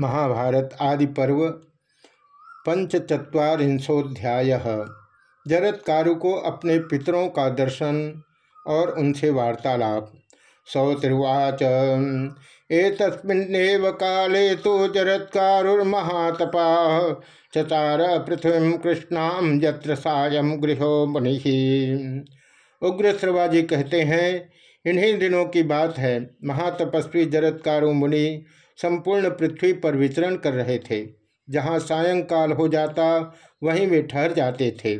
महाभारत आदि पर्व पंचचत्वारिंशोध्याय जरत्कारु को अपने पितरों का दर्शन और उनसे वार्तालाप। सौतिर्वाच, एतस्मिन्नेव काले तो जरत्कारुर्महातपा चतार पृथ्वी कृष्णाम यत्र सायं गृहो मुनि। उग्र श्रवाजी कहते हैं, इन्हीं दिनों की बात है, महातपस्वी जरत्कारु मुनि संपूर्ण पृथ्वी पर विचरण कर रहे थे। जहाँ सायंकाल हो जाता, वहीं वे ठहर जाते थे।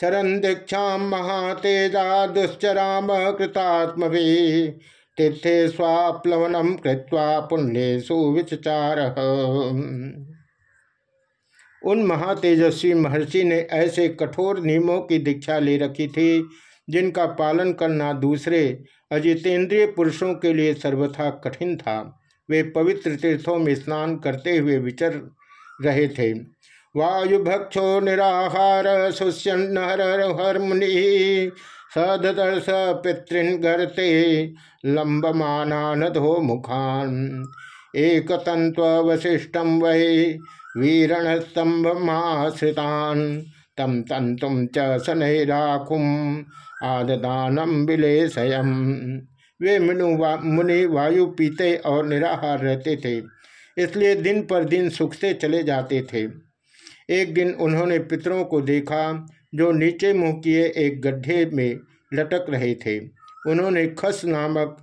चरण दीक्षा महातेजा दुश्चराम कृतात्म भी तीर्थे स्वाप्लवनम कृत्वा पुण्य सुविचार उन महातेजस्वी महर्षि ने ऐसे कठोर नियमों की दीक्षा ले रखी थी, जिनका पालन करना दूसरे अजितेंद्रिय पुरुषों के लिए सर्वथा कठिन था। वे पवित्र तीर्थों में स्नान करते हुए विचर रहे थे। वायुभक्षो निराहार शुष्यन्नहर मुनि सदर्श पितृन गर्ते लंबमानानधो मुखान। एक तंत्व वशिष्टम वही वीरण स्तंभ माश्रितान तम तंतुम च शनैराकुम आददानम विलेशयम। वे मुनु वा, मुनि वायु पीते और निराहार रहते थे इसलिए दिन पर दिन सुख से चले जाते थे। एक दिन उन्होंने पितरों को देखा जो नीचे मुँह किए एक गड्ढे में लटक रहे थे। उन्होंने खस नामक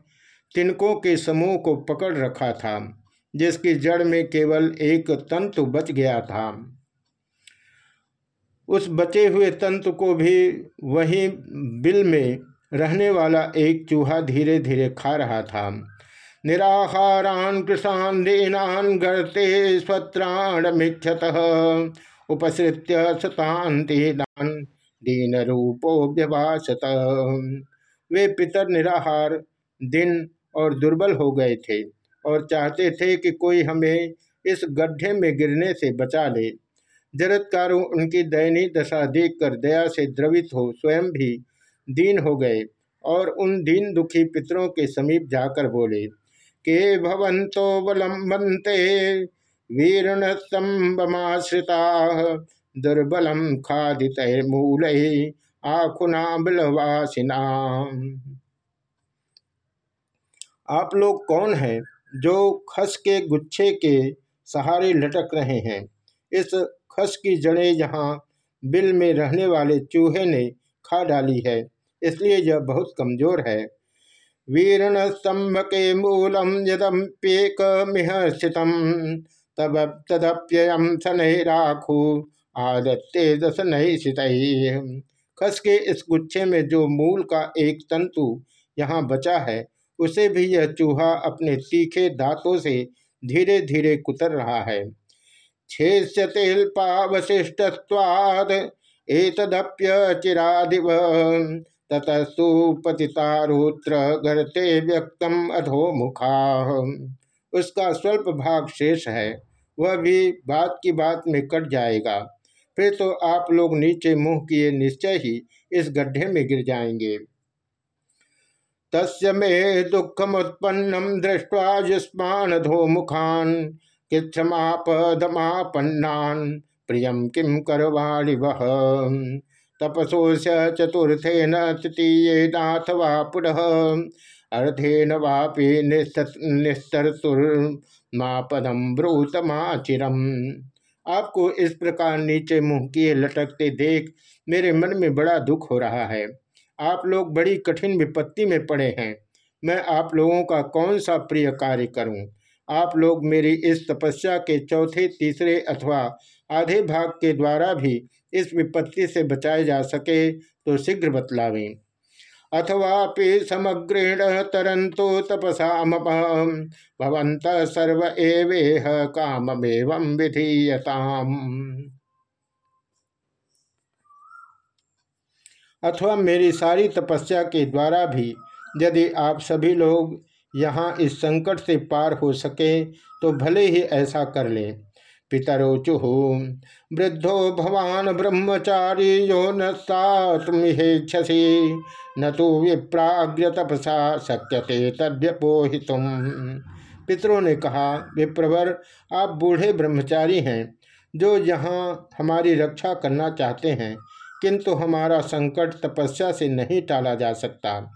तिनकों के समूह को पकड़ रखा था जिसकी जड़ में केवल एक तंतु बच गया था। उस बचे हुए तंतु को भी वही बिल में रहने वाला एक चूहा धीरे धीरे खा रहा था। निराहारान कृषान दीनान गर्ते, स्वत्राण मिक्षत उपसृत्य सतान दीन रूपो व्यभाषत वे पितर निराहार, दिन और दुर्बल हो गए थे और चाहते थे कि कोई हमें इस गड्ढे में गिरने से बचा ले। जरत्कारों उनकी दयनीय दशा देखकर दया से द्रवित हो, स्वयं भी दीन हो गए और उन दीन दुखी पितरों के समीप जाकर बोले, के भवंतो वलंबंते वीरण स्तंभमाश्रिता दुर्बलम खादित मूल आखुना बिलवासिना आप लोग कौन हैं जो खस के गुच्छे के सहारे लटक रहे हैं? इस खस की जड़ें यहाँ बिल में रहने वाले चूहे ने खा डाली है। इसलिए यह बहुत कमज़ोर है। वीरण स्तंभ के मूलम यदम्प्येक मिह स्थित तब तदप्ययम राखू, आदत्ते दस नहीं सित। खस के इस गुच्छे में जो मूल का एक तंतु यहाँ बचा है, उसे भी यह चूहा अपने तीखे दांतों से धीरे धीरे कुतर रहा है। छेष्यतेल्पावशिष्टवाद एतदप्य चिरादिव। ततस्तु पतितारोत्र घरते व्यक्तम अधो मुखा। उसका स्वल्प भाग शेष है, वह भी बात की बात में कट जाएगा। फिर तो आप लोग नीचे मुँह किए निश्चय ही इस गड्ढे में गिर जाएँगे। तस्य मे दुखमुत्पन्नम दृष्टवा युष्मान धो मुखान किमापदमापन्नान प्रियम किम करवाणि वह तपसोश चतुर्थेन तृतीयेनाथवा पुनः। अर्धेन वापि निस्तरतुर्मापदम ब्रूतमाचिरम। आपको इस प्रकार नीचे मुँह किए लटकते देख मेरे मन में बड़ा दुख हो रहा है। आप लोग बड़ी कठिन विपत्ति में पड़े हैं। मैं आप लोगों का कौन सा प्रिय कार्य करूँ? आप लोग मेरी इस तपस्या के चौथे, तीसरे अथवा आधे भाग के द्वारा भी इस विपत्ति से बचाए जा सके तो शीघ्र बतलावें। अथवा समग्रेण तरंतो तपसा भवंत सर्व एवेह काममेव विधीयताम। अथवा मेरी सारी तपस्या के द्वारा भी यदि आप सभी लोग यहाँ इस संकट से पार हो सके तो भले ही ऐसा कर लें। पितरोचुः। वृद्धो भवान ब्रह्मचारी यो न सातुमिहेक्षसी न तो विप्राग्र तपसा शक्यते तद्यपोहितुम पितरों ने कहा, विप्रवर, आप बूढ़े ब्रह्मचारी हैं, जो यहाँ हमारी रक्षा करना चाहते हैं, किंतु हमारा संकट तपस्या से नहीं टाला जा सकता।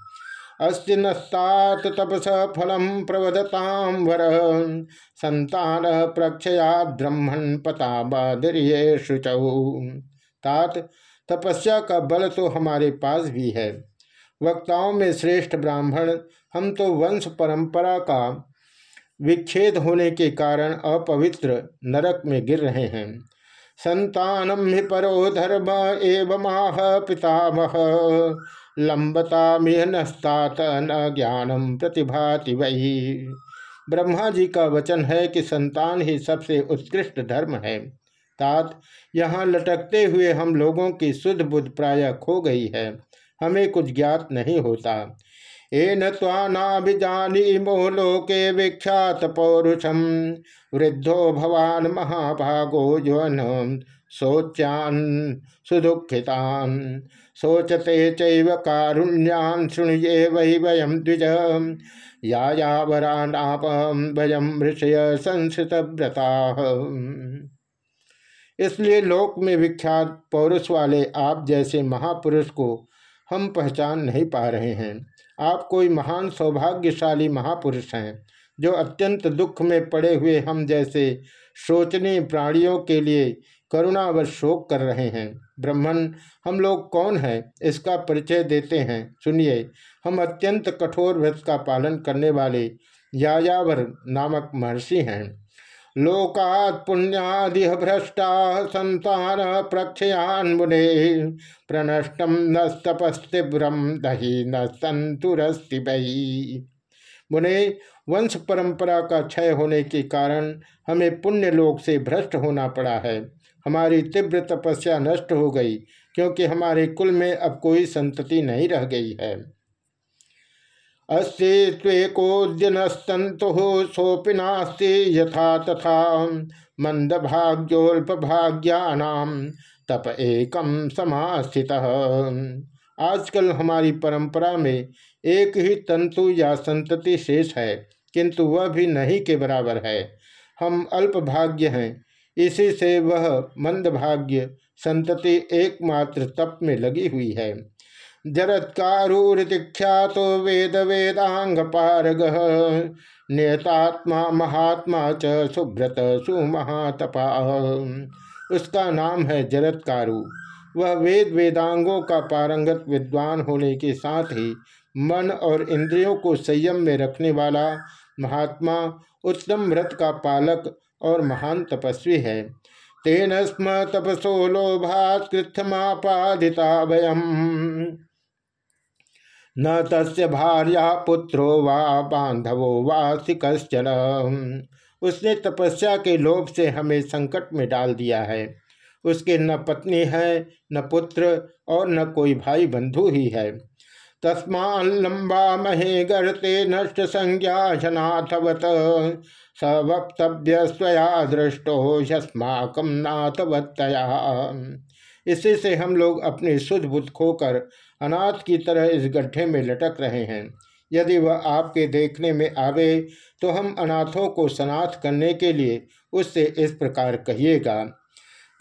अस्ति नस्तात तपस फलम प्रवदताम वर। संतान प्रक्षया ब्रह्मण पता बदरिये शुचौ तात, तपस्या का बल तो हमारे पास भी है। वक्ताओं में श्रेष्ठ ब्राह्मण, हम तो वंश परंपरा का विच्छेद होने के कारण अपवित्र नरक में गिर रहे हैं। संतानम ही परो धर्म एवं पितामह। लंबता नस्तात न ज्ञानम प्रतिभाति वही ब्रह्मा जी का वचन है कि संतान ही सबसे उत्कृष्ट धर्म है। तात, यहाँ लटकते हुए हम लोगों की शुद्ध बुद्ध प्राय खो गई है। हमें कुछ ज्ञात नहीं होता। एन तानाभिजानीमो लोके विख्यात पौरुषम वृद्धो भवान महाभागो यौन शोच्यान सुदुखितान। शोचते चैव शृणुये वै वयम द्विज। यायावरानापम वयम ऋषय संस्कृत व्रता इसलिए लोक में विख्यात पौरुष वाले आप जैसे महापुरुष को हम पहचान नहीं पा रहे हैं। आप कोई महान सौभाग्यशाली महापुरुष हैं, जो अत्यंत दुख में पड़े हुए हम जैसे शोचनीय प्राणियों के लिए करुणा व शोक कर रहे हैं। ब्रह्मण हम लोग कौन हैं? इसका परिचय देते हैं। सुनिए, हम अत्यंत कठोर व्रत का पालन करने वाले यायावर नामक महर्षि हैं। लोकात् पुण्यादिह भ्रष्टा संतान प्रक्षयान मुने प्रनष्टम न नस्तपस्तिव्रम दही न संतुरस्ति बही मुने, वंश परंपरा का क्षय होने के कारण हमें पुण्य लोक से भ्रष्ट होना पड़ा है। हमारी तीव्र तपस्या नष्ट हो गई, क्योंकि हमारे कुल में अब कोई संतति नहीं रह गई है। अस्तित्वेकोद्यनस्तु सोपि नास्ति यथा तथा मंदभाग्योल्पभाग्यानाम तप एकम समास्थित। आजकल हमारी परंपरा में एक ही तंतु या संतति शेष है, किंतु वह भी नहीं के बराबर है। हम अल्पभाग्य हैं इसी से वह मंदभाग्य संतति एकमात्र तप में लगी हुई है। जरत्कारूरिख्यात वेद वेदांग पारग नियतात्मा महात्मा च सुब्रत सुमहातपा। उसका नाम है जरत्कारु। वह वेद वेदांगों का पारंगत विद्वान होने के साथ ही मन और इंद्रियों को संयम में रखने वाला महात्मा, उत्तम व्रत का पालक और महान तपस्वी है। तेन स्म तपसो लोभात वयम। न तस्य भार्या पुत्रो वा बांधवो कश्चन उसने तपस्या के लोभ से हमें संकट में डाल दिया है। उसके न पत्नी है, न पुत्र और न कोई भाई बंधु ही है। तस्मा लंबा महे गर्ते नष्ट संज्ञा जनाथवत स वक्तव्य स्वया दृष्टो यस्माकम इसी से हम लोग अपनी शुद्ध बुद्ध खोकर अनाथ की तरह इस गड्ढे में लटक रहे हैं। यदि वह आपके देखने में आवे तो हम अनाथों को सनाथ करने के लिए उससे इस प्रकार कहिएगा,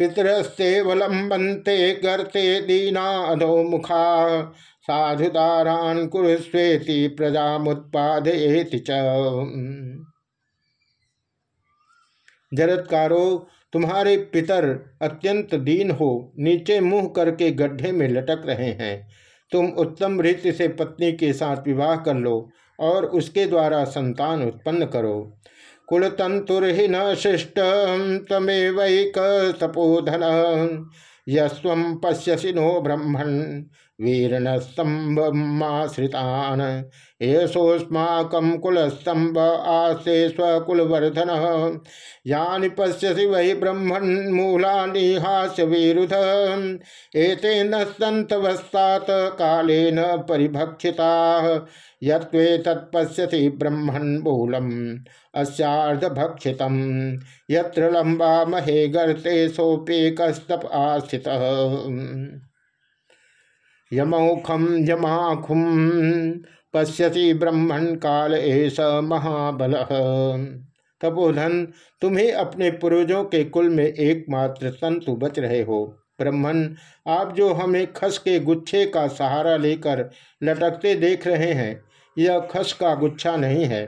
पितरस्ते वलंबंते गर्ते दीना अधो मुखा। साधुदारान कुरुस्वेति प्रजामुत्पादयेति च। जरत्कारो, तुम्हारे पितर अत्यंत दीन हो, नीचे मुँह करके गड्ढे में लटक रहे हैं। तुम उत्तम रीति से पत्नी के साथ विवाह कर लो और उसके द्वारा संतान उत्पन्न करो। कुलतंतुर्हि न शिष्ट, तमेवैक तपोधन, यस्व पश्यसि नो ब्रह्मण वीरण स्तंभमाश्रितान एसोस्माक कुलस्तंभ आस्ते स्वकुलवर्धन यानि पश्यसि वै ब्रह्मण मूलानि हास्य विरुध न परिभक्षिता। यत्वे तत्पश्यति ब्रह्मण मूलम अस्यार्धभक्षित लंबा महे गर्ते सोपेकस्तप आस्थितः यमौखम यमाखुम पश्यसी ब्रह्मण काल एस महाबल। तपोधन तुम्हें अपने पूर्वजों के कुल में एकमात्र संतु बच रहे हो। ब्रह्मण आप जो हमें खस के गुच्छे का सहारा लेकर लटकते देख रहे हैं, यह खस का गुच्छा नहीं है।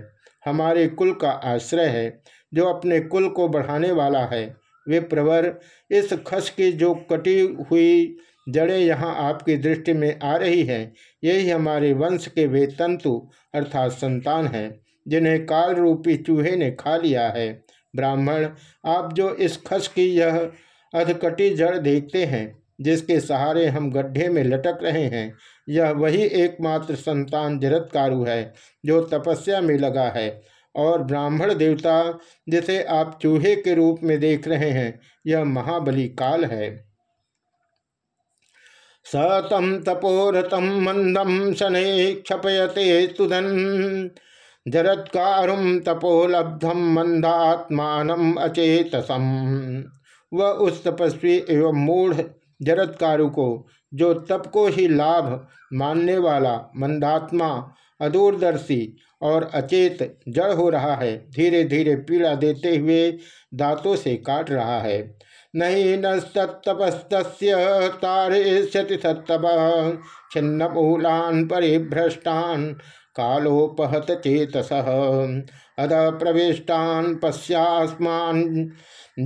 हमारे कुल का आश्रय है, जो अपने कुल को बढ़ाने वाला है। वे प्रवर, इस खस की जो कटी हुई जड़ें यहाँ आपकी दृष्टि में आ रही हैं। यही हमारे वंश के वे तंतु अर्थात संतान हैं, जिन्हें काल रूपी चूहे ने खा लिया है। ब्राह्मण, आप जो इस खस की यह अधकटी जड़ देखते हैं, जिसके सहारे हम गड्ढे में लटक रहे हैं, यह वही एकमात्र संतान जरत्कारु है, जो तपस्या में लगा है। और ब्राह्मण देवता, जिसे आप चूहे के रूप में देख रहे हैं, यह महाबली काल है। सतम तपोरतम मंदम शने क्षपयते तुदन जरत्कारुम तपोलब्धम मंदात्मान अचेतसम वह उस तपस्वी एवं मूढ़ जरत्कारु को, जो तप को ही लाभ मानने वाला मंदात्मा, अदूरदर्शी और अचेत जड़ हो रहा है धीरे धीरे पीड़ा देते हुए दांतों से काट रहा है। नहीं न सत्तपस्त तारिष्यति सत्तप। छिन्न मूलान परिभ्रष्टान कालोपहत चेतस अद प्रविष्टान पश्यास्मान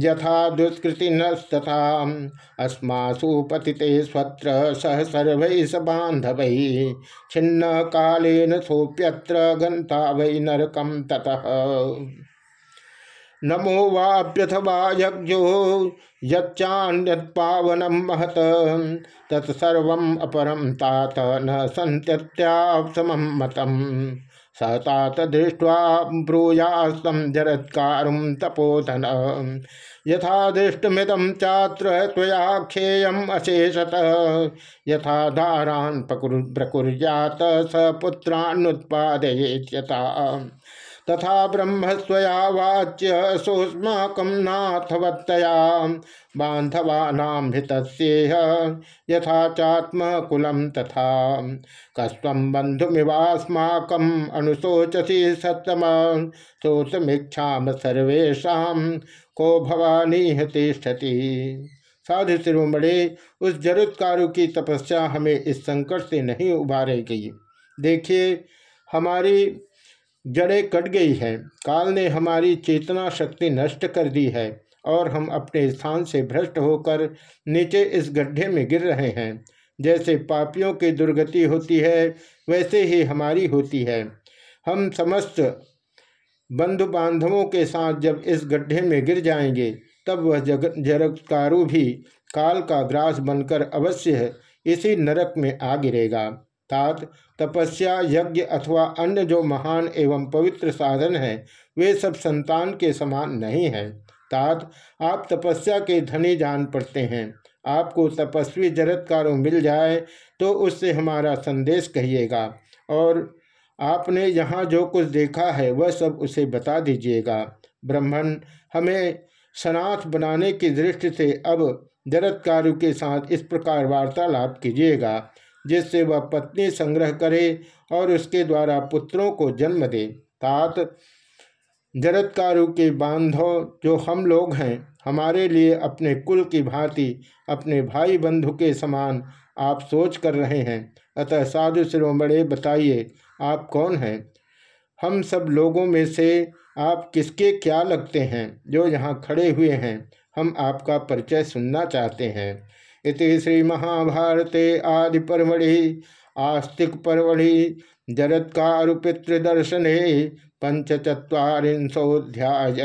यथा दुष्कृति नस्तथा अस्मासु पतिते स्वत्र सह सर्व स बांधव छिन्न कालेन सोप्यत्र गंता वै नरकम ततः। नमो वाप्यथवा यज्ञो यच्चान्यत्पावनम महत। तत्सर्व अपरम तात न सन्त्यत्यासमं मतम। सतात दृष्ट्वा ब्रूयास्तम जरत्कारुम तपोधन। यथा दृष्टमिदम चात्र त्वयाख्येयम अशेषत। यथा धारान प्रकुर्यात स पुत्रान्नुत्पादयेत्यता तथा ब्रह्मस्वया वाच्य सोस्माक नाथवत्तया बांधवानाम हृतस्येह यथा चात्मकुलम तथा। कस्व बंधुमिवास्माकम अनुशोचसी सत्तम शोषमीक्षा सर्वेशा को भवानी तिष्ठति साधु शिरोमणे उस जरुत्कारु की तपस्या हमें इस संकट से नहीं उभारेगी देखिए, हमारी जड़ें कट गई हैं। काल ने हमारी चेतना शक्ति नष्ट कर दी है और हम अपने स्थान से भ्रष्ट होकर नीचे इस गड्ढे में गिर रहे हैं। जैसे पापियों की दुर्गति होती है, वैसे ही हमारी होती है। हम समस्त बंधु बांधवों के साथ जब इस गड्ढे में गिर जाएँगे, तब वह जग जरकारू भी काल का ग्रास बनकर अवश्य इसी नरक में आ गिरेगा। तात तपस्या, यज्ञ अथवा अन्य जो महान एवं पवित्र साधन है, वे सब संतान के समान नहीं हैं। तात आप तपस्या के धनी जान पड़ते हैं। आपको तपस्वी जरत्कारों मिल जाए तो उससे हमारा संदेश कहिएगा और आपने यहाँ जो कुछ देखा है, वह सब उसे बता दीजिएगा। ब्राह्मण, हमें सनाथ बनाने की दृष्टि से अब जरत्कारु के साथ इस प्रकार वार्तालाप कीजिएगा। जिससे वह पत्नी संग्रह करे और उसके द्वारा पुत्रों को जन्म दे। तात जरत्कारु के बांधव जो हम लोग हैं, हमारे लिए अपने कुल की भांति अपने भाई बंधु के समान आप सोच कर रहे हैं। अतः साधु शिरोमणे बताइए, आप कौन हैं? हम सब लोगों में से आप किसके क्या लगते हैं जो यहाँ खड़े हुए हैं? हम आपका परिचय सुनना चाहते हैं। श्री महाभारते आदि परमढ़ि आस्तिक परमढ़ि जरत्कारु पितृदर्शने पंचचत्वारिंशोध्याय